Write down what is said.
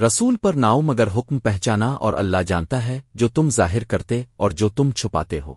رسول پر ناؤ مگر حکم پہچانا اور اللہ جانتا ہے جو تم ظاہر کرتے اور جو تم چھپاتے ہو۔